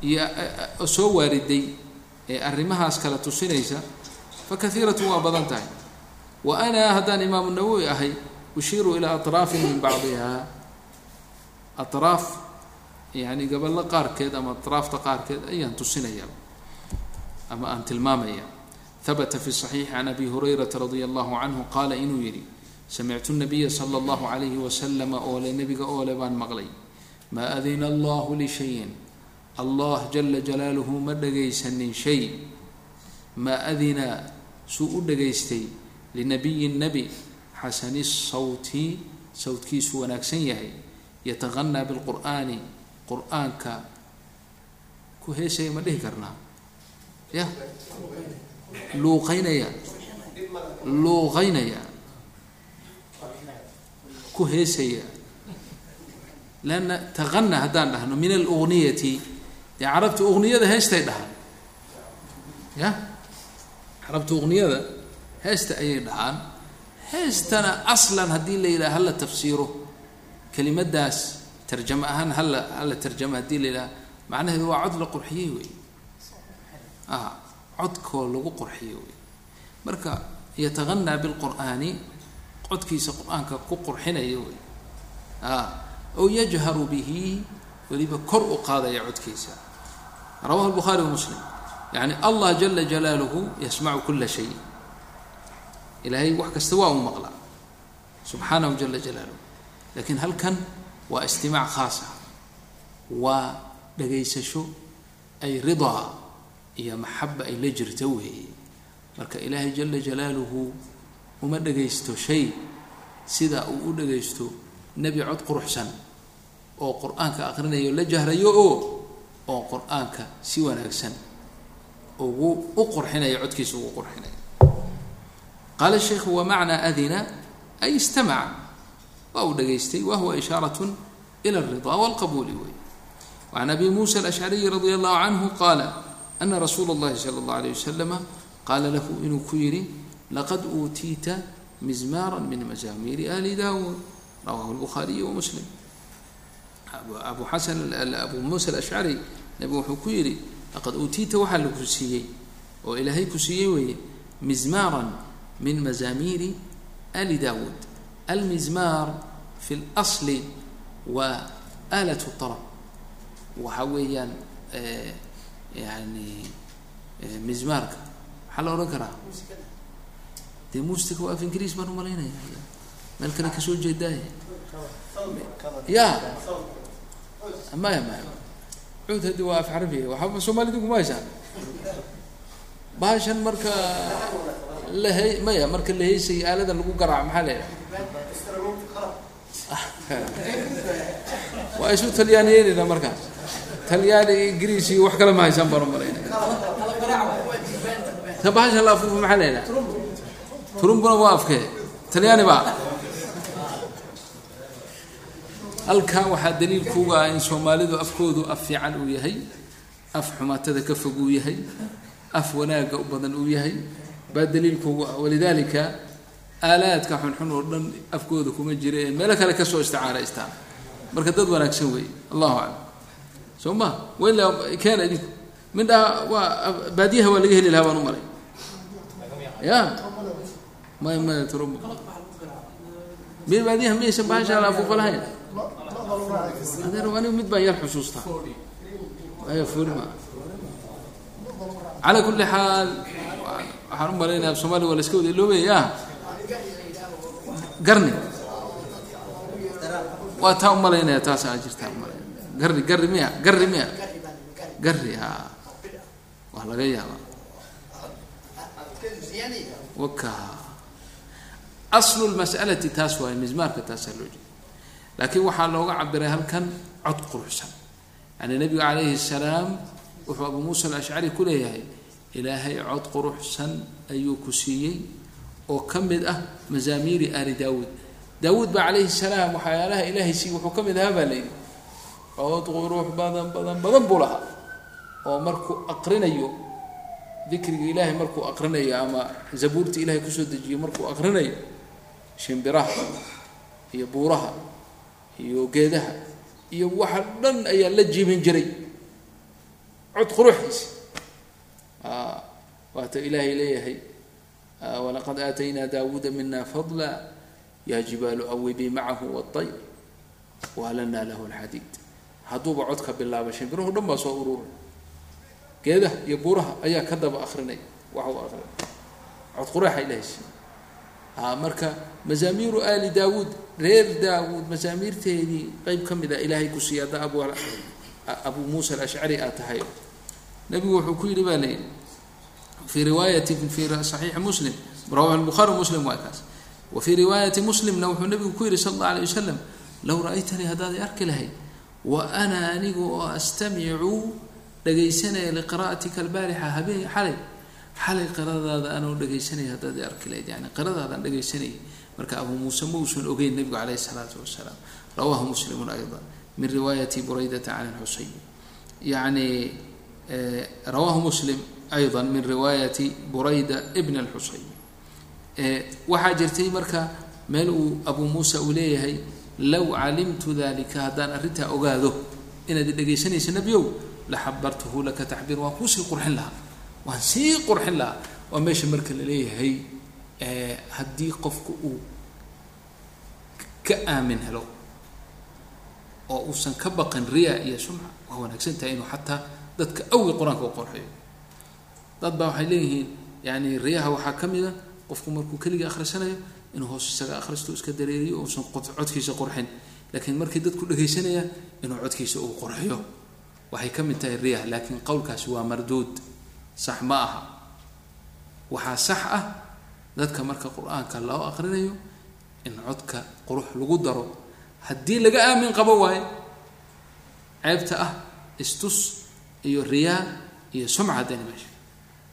iyo soo waariday ee arrimahaas kala tusinaysa fa kaiiratun waa badan tahay. Wa ana haddaan imaamu nawowi ahay ushiiru ilaa atraafin min bacdiha. Atraaf yani gaballo qaarkeed ama atraafta qaarkeed ayaan tusinaya ama aan tilmaamaya habata fi صaxiixi can abi hurayrata radia allahu canhu qaala inuu yidhi samictu nabiya sala allahu calayhi wasalama oole nebiga oole baan maqlay. Maa adina allahu lishayin allah jala jalaaluhu ma dhagaysanin shay. Maa adina suu u dhagaystay linabiyin nebi xasani sawti sawtkiisu wanaagsan yahay. Yataqanaa bilqur'aani qur'aanka ku heesaya ma dhihi karnaa? Ya luuqaynaya luuqaynaya ku heesaya. Leanna taqana haddaan dhahno min alugniyati. Dee carabta ugniyada heestay dhahaan. Ya? Carabta ugniyada heesta ayay dhahaan. Heestana aslan haddii la yidhaha hala tafsiiro. Kelimadaas tarjamo ahaan hala hala tarjamo haddii la yidhaha macnaheedu waa cod la qurxiyey wey a codkoo lagu qurxiyo wey marka yataqanaa bilqur'aani codkiisa qur'aanka ku qurxinaya wey a ow yajharu bihi weliba kor u qaadaya codkiisa. Rawahu lbukhaari wa muslim. Yani allah jala jalaaluhu yasmacu kula shay. Ilaahay wax kasta waa uu maqlaa subxaanahu jala jalaaluhu. Lakiin halkan waa istimaac khaasa. Waa dhagaysasho ay ridaa iyo maxaba ay la jirto weeye. Marka ilaahay jala jalaaluhu uma dhagaysto shay sida uu u dhagaysto nebi cod quruxsan oo qur'aanka aqrinayo la jahrayo oo oo qur'aanka si wanaagsan ugu u qurxinaya codkiisa ugu qurxinaya qaala sheikhu wamacnaa adina? Ay istamaca. Waa uu dhagaystay wahuwa ishaarat ila alridaa walqabuuli wey wacan abi muusa alashcariyi radia allahu canhu qaala ana rasuula اllahi sala اllah alayh wasalama qaala lahu inuu ku yidhi laqad uutiita mizmaara min mazaamiiri ali dawuud rawahu lbukhaariyi wa muslim abu xasan abu muusa alashcari nabigu wuxuu ku yidhi laqad uutiita waxaa laku siiyey oo ilaahay ku siiyey weeye mizmaaran min mazaamiiri ali dawuud almizmaar fi اlasli waa aalat طarab waxa weeyaan yani mizmaarka maxaa la odhan karaa dee mustika waa af ingiriis baan u malaynaya meel kale ka soo jeedaay ya maya maya cuud haddi waa af carabiga waxaba soomaalida kuma haysaan bahashan marka la he maya marka la heysay aaladan lagu garaaco maxaa la waa isu talyaaniyeynayna markaas talyaani ingiriis iyo wax kale ma haysaan baan u malaynaya bahasha la afuufo maxaa la yidhaha turumbuna waa afkee. Talyaani baa. Halkan waxaa daliilkuuga ah in soomaalidu afkoodu af fiican uu yahay af xumaatada ka fog uu yahay af wanaagga u badan uu yahay. Baa daliilkuuga ah walidaalika aalaadka xunxun oo dhan afkooda kuma jira ee meelo kale ka soo isticaaraystaan marka dad wanaagsan weeye. Allahu aclam soo ma wayla keena idinku midhaa waa baadiyaha waa laga heli lahaa baan u malay ya may maya turub mi baadiyaha miyaysan bahasha la afuufa lahayn adeer anigu mid baan yar xusuustaa aya fulma calaa kulli xaal waxaan u malaynaya af waa la iska wada iloobaya garni. Waa taa u malaynaya taas aa u malaynaya garri garri miya garri miya. Garri ha. Waa laga yaabaa. Waka aslu lmas'alati taas waaye mizmaarka taasaa loo jeeda laakiin waxaa looga cabiray halkan cod quruxsan. Yani nabigu calayhi salaam wuxuu abuu muusa alashcari ku leeyahay ilaahay cod quruxsan ayuu ku siiyey oo ka mid ah mazaamiiri aali daawuud. Daawuud baa calayhi salaam waxyaalaha ilaahay siiy wuxuu ka mid ahaa baa layidhi cod qurux badan badan badan buu lahaa. Oo markuu aqrinayo dikriga ilaahay markuu aqrinayo ama zabuurta ilahay ku soo dejiyo markuu aqrinayo shimbiraha iyo buuraha iyo geedaha iyo waxa dhan ayaa la jiibin jiray. Cod quruxiisa waata ilaahay leeyahay walaqad aataynaa daawuuda mina fadla yaa jibaalu awibii macahu waayr waalanaa lahu lxadiid hadduuba codka bilaaba shimbirahu dhan baa soo ururay geedaha iyo buuraha ayaa ka daba akrinaya waxa uu akrinay cod qureexa ilahay siiy marka mazaamiiru aali daawuud reer daawuud mazaamiirteedii qeyb ka mid a ilaahay ku siiya hadda abu abuu muusa alashcari aad tahay. Nabigu wuxuu ku yidhi baa layidhi fii riwaayati fi saxiixi muslim rawahu lbuhaari muslim waa kaas. Wa fii riwaayati muslimna wuxuu nabigu ku yihi sala alla alay wasalam low ra'aytanii haddaad arki lahayd wa ana anigu oo astamicu dhagaysanaya liqira'atika albaarixa habeen xalay. Xalay qiradaada anoo dhagaysanaya haddaad arki lahayd yani qiradaadaan dhagaysanayay marka abuu muuse ma uusan ogeyn nabigu calayhi isalaatu wasalaam. Rawahu muslimun ayda min riwaayati buraydata can lxuseyn yani rawahu muslim ayضa min riwaayati burayda bn اlxuseyn waxaa jirtay marka meel uu abuu muusa uu leeyahay low calimtu dalika haddaan arrintaa ogaado inaad dhegaysanaysa nebiow laxabartuhu laka taxbiir waan kuusii qurxin lahaa. Waan sii qurxin lahaa. Waa meesha marka la leeyahay haddii qofku uu ka aamin helo oo uusan ka baqin riya iyo sumca waa wanaagsan tahay inuu xataa dadka awgi qur'aanka u qorxiyo dad baa waxay leeyihiin yani riyaha waxaa ka mid a qofku markuu keligii akhrisanayo inuu hoos isaga akhristo iska dareeriyo uusan codkiisa qurxin. Laakiin markii dadku dhegaysanayaan inuu codkiisa uu qurxiyo. Waxay ka mid tahay riyaha laakiin qowlkaasi waa marduud. Sax ma aha. Waxaa sax ah dadka marka qur'aanka loo aqrinayo in codka qurux lagu daro. Haddii laga aamin qabo waayo ceebta ah istus iyo riyaa iyo sumca haddayna meesha.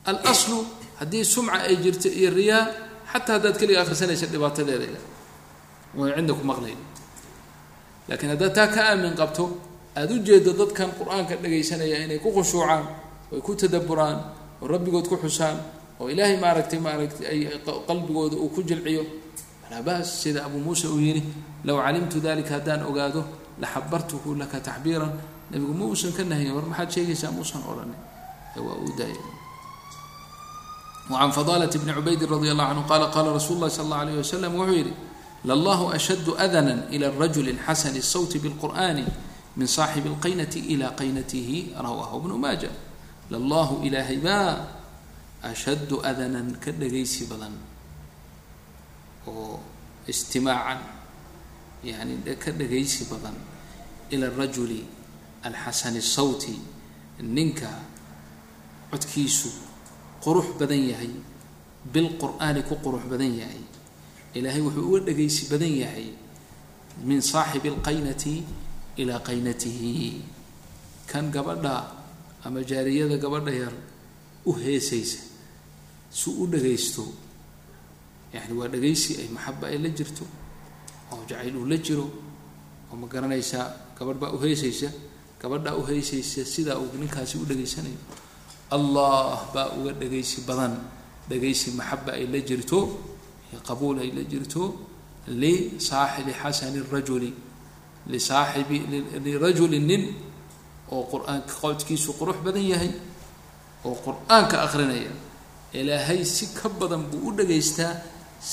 Alaslu haddii sumca ay jirto iyo riyaa xataa haddaad keliga akhrisanaysa dhibaatadeeda way cinda ku maqlayn laakiin haddaad taa ka aamin qabto aada u jeedo dadkan qur'aanka dhagaysanaya inay ku khushuucaan oy ku tadaburaan oo rabbigood ku xusaan oo ilaahay maaragtay maaragtay ay qalbigooda uu ku jilciyo falaa baas sida abuu muusa uu yidhi low calimtu dalika haddaan ogaado laxabartuhu laka taxbiiran nabigu ma uusan ka nahayn war maxaad sheegaysaa muusan odhanin waa uu daaya وعن فضالة بن عبيد رضي الله عنه قال قال رsuل الlahi صلى الله عليه وسلم wuxuu yihi لله أشد أذنا إلى الرجل الحسن الصوت بالقرآن من صاaحب الqaynة إلى qaynته رwاه بن mاجة لله ilaahay baa أشد أذنا ka dhagaysi badan oo اstimاaعا yani ka dhagaysi badan إلى الرaجل الحaسن الصوت ninka codkiisu qurux badan yahay bilqur'aani ku qurux badan yahay. Ilaahay wuxuu uga dhagaysi badan yahay min saaxibi alqaynati ilaa qaynatihi. Kan gabadha ama jaariyada gabadha yar u heesaysa si u dhagaysto yani waa dhagaysi ay maxaba ay la jirto oo jacayl uu la jiro oo ma garanaysaa gabadh baa uheesaysa gabadhaa uheesaysa sidaa uu ninkaasi u dhageysanayo allah baa uga dhagaysi badan dhagaysi maxaba ay la jirto iyo qabuul ay la jirto lisaaxibi xasani rajuli lisaaxibi lirajuli nin oo qur'aanka qodkiisu qurux badan yahay oo qur'aanka akrinaya ilaahay si ka badan buu u dhagaystaa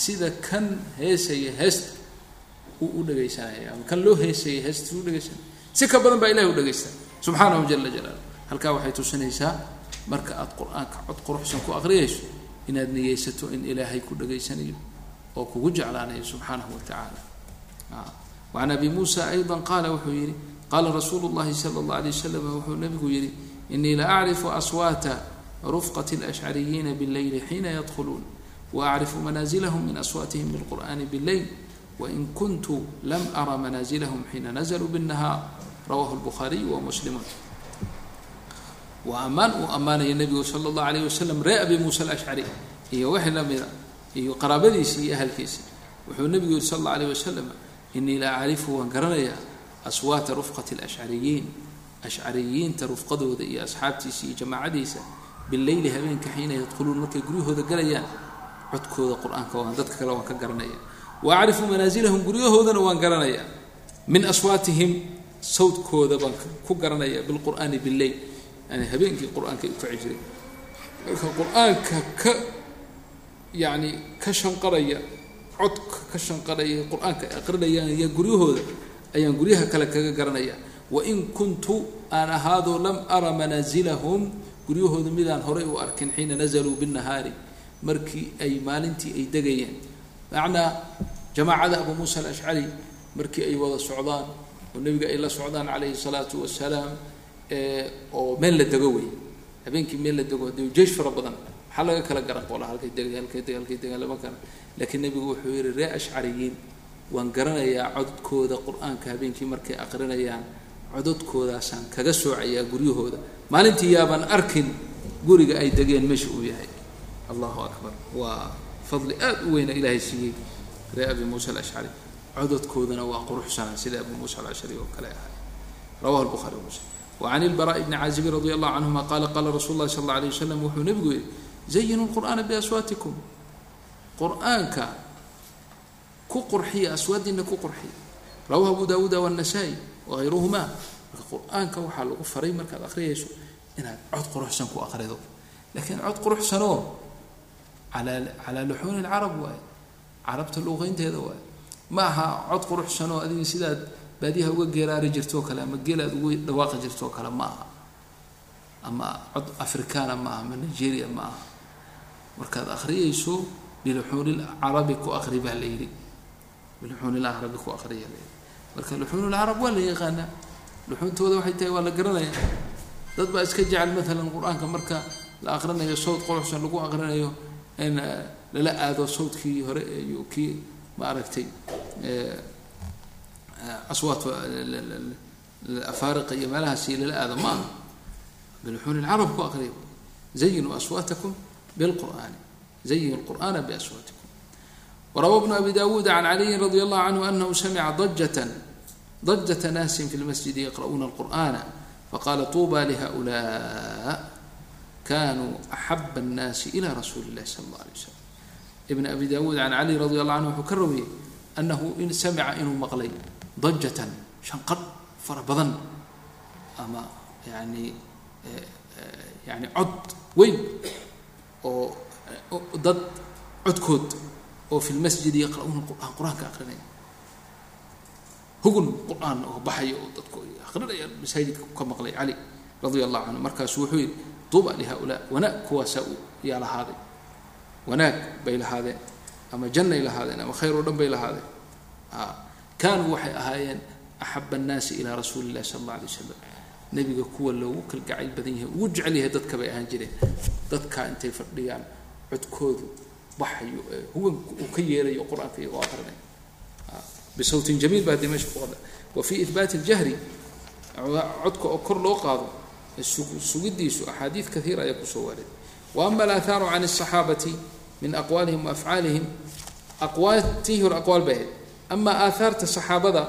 sida kan heesaya heesta uu u dhagaysanaya ama kan loo heesaya heesta u dhagaysanaya si ka badan baa ilahay u dhagaystaa subxaanahu jala jalaalu halkaa waxay tusinaysaa marka aada qur-aanka cod quruxsan ku aqriyayso inaad niyeysato in ilaahay ku dhageysanayo oo kugu jeclaanayo subxaanahu wa tacaala wacan abi muusa ayضa qaala wuxuu yihi qaala rasuulu llahi sala اllah alay wasalam wuxuu nabigu yihi inii la acrifu aswaata rufqat اlashcariyiina bاlleyli xiina yadkhuluun waacrifu manaasilahum min aswaatihim bilqur'ani bاlleyl wain kuntu lam ara manaasilahum xiina nazluu bالnahaar rawahu اlbukhaariyu wa muslimun waa ammaan uu ammaanaya nebigu sala allahu alayh wasalam ree abi muusa alashcari iyo wixii lamida iyo qaraabadiisii iyo ahalkiisii wuxuu nebigu yihi sal alla alayh wasalam inii la acrifu waan garanayaa aswaata rufqati alashcariyiin ashcariyiinta rufqadooda iyo asxaabtiisa iyo jamaacadiisa bileyli habeenka xiina yadkhuluun markay guryahooda galayaan codkooda qur'aanka waan dadka kale waan ka garanaya. Wa acrifu manaasilahum guryahoodana waan garanayaa min aswaatihim sawdkooda baan ku garanaya bilqur'aani billeyl yani habeenkii qur'aanka u kaci jiray. Marka qur'aanka ka yani ka shanqaraya codka ka shanqaraya qur'aanka ay aqrinayaan iyo guryahooda ayaan guryaha kale kaga garanaya. Wain kuntu aan ahaadoo lam ara manaasilahum guryahooda midaan horay u arkin xiina nazaluu binnahaari markii ay maalintii ay degayeen. Macnaa jamaacada abu muusa alashcari markii ay wada socdaan oo nebiga ay la socdaan calayhi salaatu wasalaam oo meel la dego wey habeenkii meel la dego de fara badan maxaa laga kala garan qola halkay dega halkay dega halkay dega lama kala laakiin nebigu wuxuu yihi ree ashcariyiin waan garanayaa cododkooda qur'aanka habeenkii markay aqrinayaan cododkoodaasaan kaga soocayaa guryahooda. Maalintii yaabaan arkin guriga ay degeen meesha uu yahay. Allahu akbar. Waa fadli aada u weyna ilaahay siiyey ree abi muusa alashcari. Cododkoodana waa quruxsanaa sida abu muusa alashcari oo kale ahay rawahu lbuhari wa muslim wacan ilbaraء bni caazibin radi allahu canhuma qaala qaala rasuul llahi sal alla alay wasalam wuxuu nebigu yihi zayinu lqur'aana biaswaatikum qur'aanka ku qurxiya aswaadiina ku qurxiya. Rawahu abu dawuuda wاnnasaa-i wagayruhuma marka qur'aanka waxaa lagu faray markaad akhriyayso inaad cod quruxsan ku akrido lakiin cod quruxsanoo alaa calaa luxuuni lcarab waaye. Carabta luuqeynteeda waaye. Ma aha cod quruxsanoo adiga sidaad baadiyaha uga geeraari jirtoo kale ama geel aad ugu dhawaaqi jirtoo kale ma aha. Ama cod afrikaana ma aha ama nigeria ma aha. Markaad akhriyayso biluxuunilcarabi ku akri baa la yidhi. Biluxuunilcarabi ku akriya la yidhi. Marka luxuunulcarab waa la yaqaanaa. Luxuuntooda waxay tahay waa la garanaya dad baa iska jecel maalan qur'aanka marka la aqrinayo sawd quruxsan lagu aqrinayo in lala aado sawdkii hore iyo kii maaragtay aswaat afaariqa iyo meelahaasi lala aado ma aha biluxuuni lcarab ku aqriya zayinuu aswaatakum bilqur'aani zayinu lqur'aana biaswaatikum warawa bnu abi dawuuda can caliyin radi allahu canhu anahu samica dajatan dajata naasin fi lmasjidi yaqra'uuna alqur'ana faqala tuuba lihaulaa kanuu axaba annaasi ila rasuuli illahi sala allah alay waslam ibn abi dawuud can cali radi allahu canhu wuxuu ka rawiyey in samica inuu maqlay dajatan shanqadh fara badan ama yani yani cod weyn oo dad codkood oo fi lmasjidi yaqra'uuna qur'aan qur'aanka aqrinaya hugun qur'aan oo baxayo oo dadku aqrinayaan masaajidka ka maqlay cali radia allahu canhu markaasu wuxuu yihi duuba lihaulaa wanaag kuwaasaa yaa lahaaday wanaag bay lahaadeen ama jannay lahaadeen ama khayr oo dhan bay lahaadeen kaanuu waxay ahaayeen axaba annaasi ilaa rasuuli illahi sala alla alay wasalam nebiga kuwa loogu kalgacayl badan yahay ugu jecel yahay dadka bay ahaan jireen dadkaa intay fadhiyaan codkoodu baxayo ee huganka uu ka yeelayo qur-aanka iyagoo aqrinay bisawtin jamiil baa dee meesha ku qada wa fii ihbaati اljahri codka oo kor loo qaado sugidiisu axaadiid kaiira ayaa kusoo waaray wa ama alaathaaru can الصaxaabati min aqwaalihim waafcaalihim aqwaaltii hore aqwaal bay ahayd ama aaahaarta saxaabada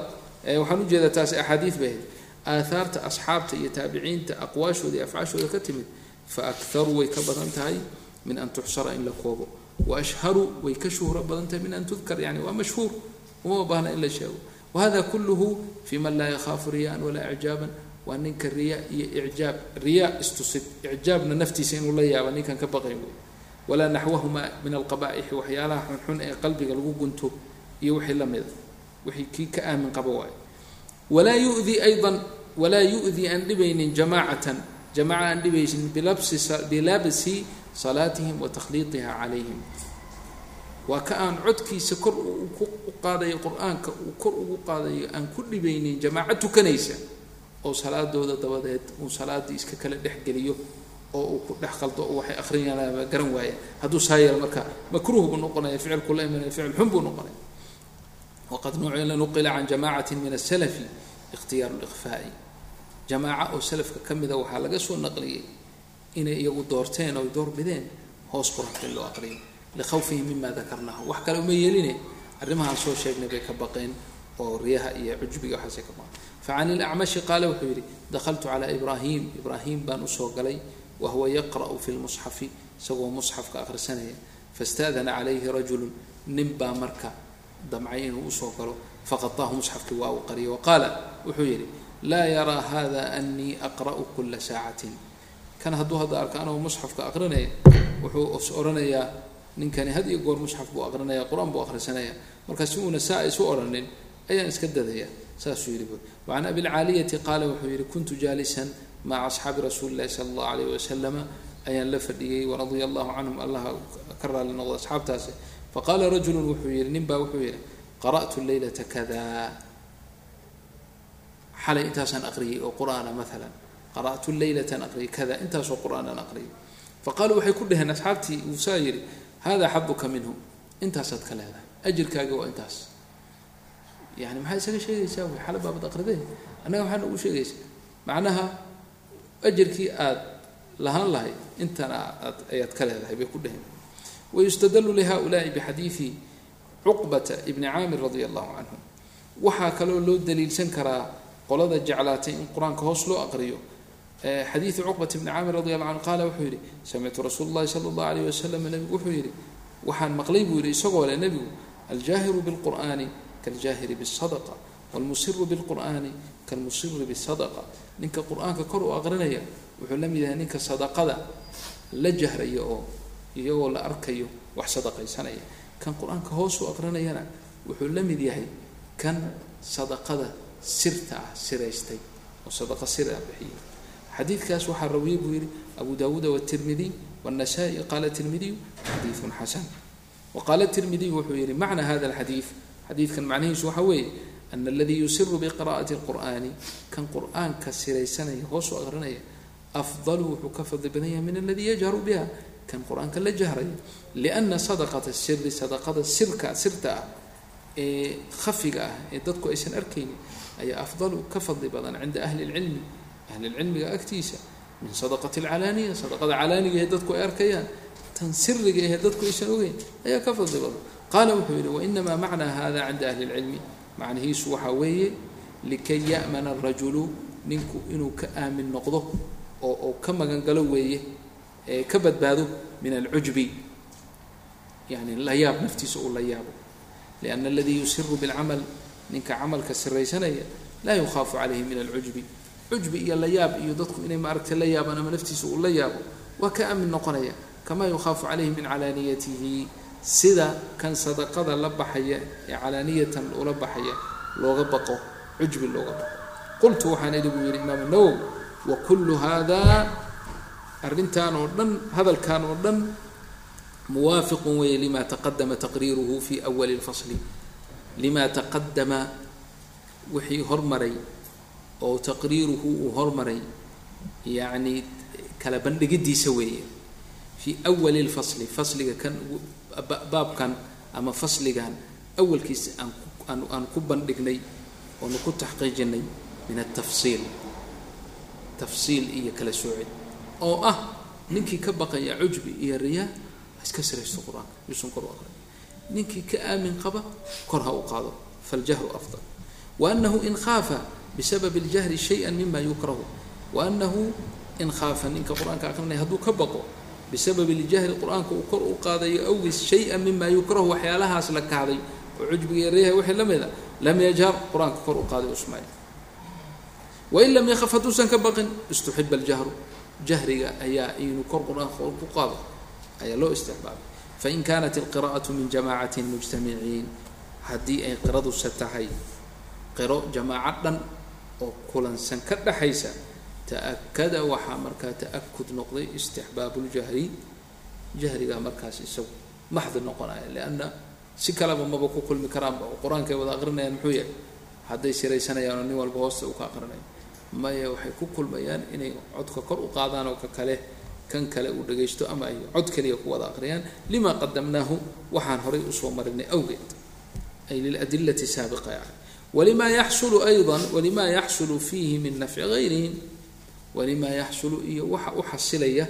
waxaan u jeedaa taasi axaadiid bay ahayd. Aaahaarta asxaabta iyo taabiciinta aqwaashooda iyo afcaashooda ka timid faakharuu way ka badan tahay min an tuxsara in la koobo. Waashharu way ka shuhro badan tahay min an tudkar yani waa mashhuur. Uma baahna in la sheego. Wahada kulluhu fi man laa yakhaafu riyaan walaa icjaaban. Waa ninka riya iyo icjaab. Riyaa istusid. Icjaabna naftiisa inuu la yaaba ninkan ka baqayn wey walaa naxwahuma min alqaba'ixi waxyaalaha xunxun ee qalbiga lagu gunto iyo wixii la mida wixii kii ka aamin qaba waayo walaa yudii aydan walaa yu'dii aan dhibaynin jamaacatan jamaca aan dhibaysin bilabsi salaatihim wa takhliiqiha calayhim. Waa ka aan codkiisa kor ku qaadayo qur'aanka uu kor ugu qaadayo aan ku dhibaynin jamaaco tukanaysa oo salaadooda dabadeed uu salaadii iska kala dhexgeliyo oo uu ku dhex qaldo oo waxay akhriyanaaba garan waaya hadduu saa yeelo marka makruuh buu noqonaya ficilku la imanaya ficil xun buu noqonaya waqad nuqila can jamacati min asalafi ikhtiyaaru likhfaai jamaaca oo salafka ka mida waxaa laga soo naqliyey inay iyagu doorteen oo ay door bideen hoos qur'aanka in loo aqriyo likhawfihim mima dakarnahu wax kale uma yeeline arrimahaan soo sheegnay bay ka baqeen oo riyaha iyo cujbiga waxaasay ka baqeen facan ilacmashi qaale wuxuu yidhi dakhaltu calaa ibraahim ibraahim baan u soo galay wahuwa yaqra'u fi lmusxafi isagoo musxafka akhrisanaya faاsta'dana calayhi rajulu marka damcay inuu u soo galo faqataahu musxafkii waa uu qariyay waqaala wuxuu yidhi laa yaraa hada anii aqra'u kula saacatin. Kan hadduu hadda arka anagoo musxafka aqrinaya wuxuu is odhanayaa ninkani had iyo goor musxaf buu aqrinaya qur'aan buu akhrisanaya marka si uuna saa isu odhanin ayaan iska dadaya saasuu yidhi wacan abilcaaliyati qaala wuxuu yidhi kuntu jaalisan maca asxaabi rasuuli illahi sala allahu alayh wasalama ayaan la fadhiyey waradia allahu canhum allah ka raali noqdo asxaabtaasi faqaala rajulun wuxuu yidhi nin baa wuxuu yidhi qara'tu leylata kada xalay intaasaan aqriyay oo qur'aana maalan qara'tu leylatan aqriyay kada intaasoo qur'aanaan aqriyay faqaaluu waxay ku dhaheen asxaabtii uu saa yidhi hada xaduka minhu intaasaad ka leedahay ajirkaaga waa intaas yani maxaa isaga sheegaysaa wy xala baabad aqridee annaga maxaa noogu sheegaysaa macnaha ajirkii aada lahaan lahayd intana aad ayaad ka leedahay bay ku dheheen wayustadalu lihaulaai bixadiidi cuqbata ibni caamir radia allahu canhu waxaa kaloo loo daliilsan karaa qolada jeclaatay in qur'aanka hoos loo aqriyo xadiidu cuqbat bni caamir radi allahu canhu qaala wuxuu yidhi samictu rasuulu llahi sala allahu alayh wasalam nebigu wuxuu yidhi waxaan maqlay buu yidhi isagoo leh nebigu aljaahiru bilqur'aani kaljaahiri bisadaqa wlmusiru bilqur'aani kalmusiri bisadaqa ninka qur'aanka kor iyagoo la arkayo wax sadaqaysanaya kan qur-aanka hoos u aqrinayana wuxuu la mid yahay kan sadaqada sirta ah siraystay oo sadaqa sir ah bixiyay xadiidkaas waxaa rawiyey buu yidhi abu dawuuda wtirmidiy wاnasaa'i qaala tirmidiyu xadiiثun xasan waqaala tirmidiy wuxuu yihi macna hada alxadiid xadiidkan macnihiisu waxaa weeye ana aladii yusiru biqira'ati اlqur'ani kan qur'aanka siraysanaya hoos u aqrinaya afdalu wuxuu ka fadli badan yahay min aladii yajharu biha kan qur'aanka la jahraya liana sadaqata siri sadaqada sirka sirta ah ee khafiga ah ee dadku aysan arkaynin ayaa afdalu ka fadli badan cinda ahli اlcilmi ahlilcilmiga agtiisa min sadaqati alcalaaniya sadaqada calaaniga ee dadku ay arkayaan tan siriga ahee dadku aysan ogeyn ayaa ka fadli badan. Qaala wuxuu yidhi wainamaa macnaa hada cinda ahli اlcilmi macnihiisu waxaa weeye likay ya'mana arajulu ninku inuu ka aamin noqdo oo oo ka magangalo weeye. ee ka badbaado min alcujbi yani la yaab naftiisa uu la yaabo. Lianna aladii yusiru bilcamal ninka camalka siraysanaya laa yukhaafu calayhi min alcujbi. Cujbi iyo la yaab iyo dadku inay maaragtay la yaabaan ama naftiisa uu la yaabo waa ka aamin noqonaya. Kamaa yukhaafu calayhi min calaaniyatihi sida kan sadaqada la baxaya ee calaaniyatan ula baxaya looga baqo cujbi looga baqo. Qultu waxaan idhi buu yidhi nawowi wa kullu haadaa arrintan oo dhan hadalkan oo dhan muwaafiqun weeye lima taqadama taqriiruhu fi awali lfasli lima taqadama wixii hormaray oo taqriiruhu uu hormaray yacni kala bandhigidiisa weeye fii awali lfasli fasliga kan baabkan ama fasligan awalkiisa aan aan aan ku bandhignay oonu ku taxqiijinay min altafsiil. Tafsiil iyo kala soocid oo ah ninkii ka baqaya cujbi iyo riyaa iska siraysto qur'aanka yuusan kor u aqrin ninkii ka aamin qaba kor ha u qaado. Faljahru afdal. Wa anahu in khaafa bisabab اljahri shaya mima yukrahu. Wa anahu in khaafa ninka qur'aanka aqrinaya hadduu ka baqo bisabab اljahri qur'aanka uu kor u qaadayo awgiis shaya mima yukrahu waxyaalahaas la kahday oo cujbiga iyo riyaha wixii la lam yajhar qur'aanka kor u qaaday usmay wain lam yakaf hadduusan ka baqin istuxiba aljahru jahriga ayaa inuu kor qur'aanka ku qaado ayaa loo istixbaabay fain kanat alqira'atu min jamaacatin mujtamiciin haddii ay qiraduse tahay qiro jamaaco dhan oo kulansan ka dhaxaysa ta'akada waxaa markaa ta'akud noqday istixbaabuljahri jahrigaa markaas isagu maxdi noqonaya lianna si kaleba maba ku kulmi karaanba oo qur'aanka ay wada aqrinayaan muxuu yahay hadday siraysanayaan oo nin walba hoosta uu ka aqrinayo maya waxay ku kulmayaan inay codka kor u qaadaan oo ka kale kan kale uu dhagaysto ama ay cod kaliya ku wada aqriyaan lima qadamnaahu waxaan horay u soo marinay awgeed. Ay liladilati saabiqa yani walima yaxsulu ayضa walima yaxsulu fiihi min nafci gayrihim walimaa yaxsulu iyo waxa u xasilaya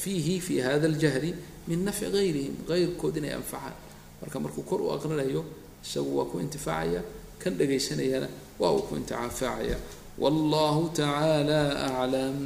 fiihi fi hada اljahri min nafci gayrihim gayrkood inay anfacaan. Marka markuu kor u aqrinayo isagu waa ku intifaacaya kan dhegaysanayana waa uu ku intifaacaya wallahu tacaala aclam